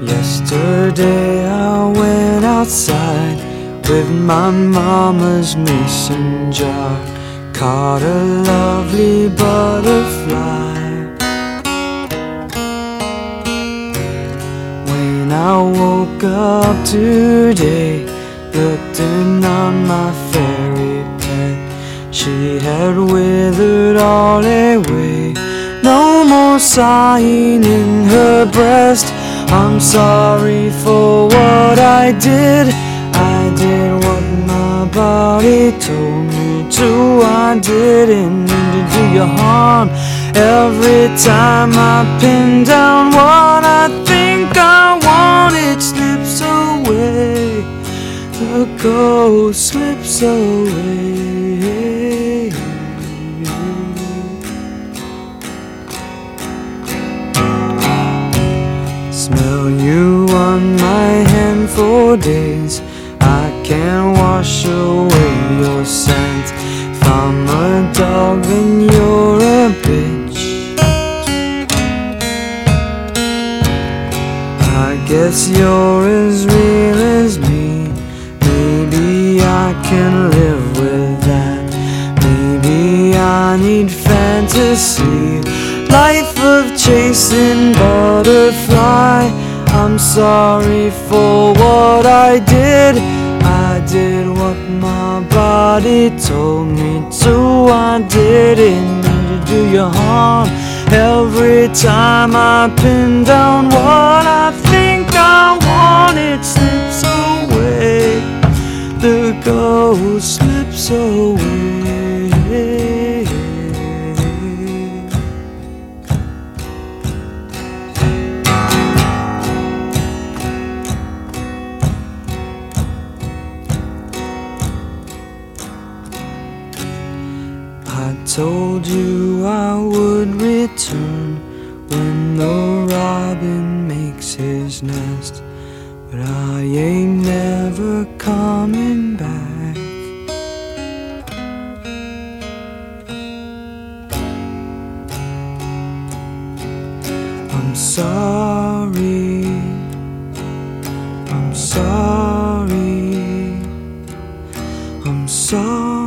Yesterday I went outside with my mama's mason jar, caught a lovely butterfly. When I woke up today, looked in on my fairy pet, she had withered all away. No more sighing in her breast. I'm sorry for what I did. I did what my body told me to. I didn't mean to do you harm. Every time I pin down what I think I want, it slips away. The ghost slips away. You on my hand for days. I can't wash away your scent. If I'm a dog, then you're a bitch. I guess you're as real as me. Maybe I can live with that. Maybe I need fantasy. Life of chasing butterfly. I'm sorry for what I did. I did what my body told me to. I didn't mean to do you harm. Every time I pin down what I think I want, it slips away. The ghost slips away. Told you I would return when the robin makes his nest, but I ain't never coming back. I'm sorry. I'm sorry. I'm sorry.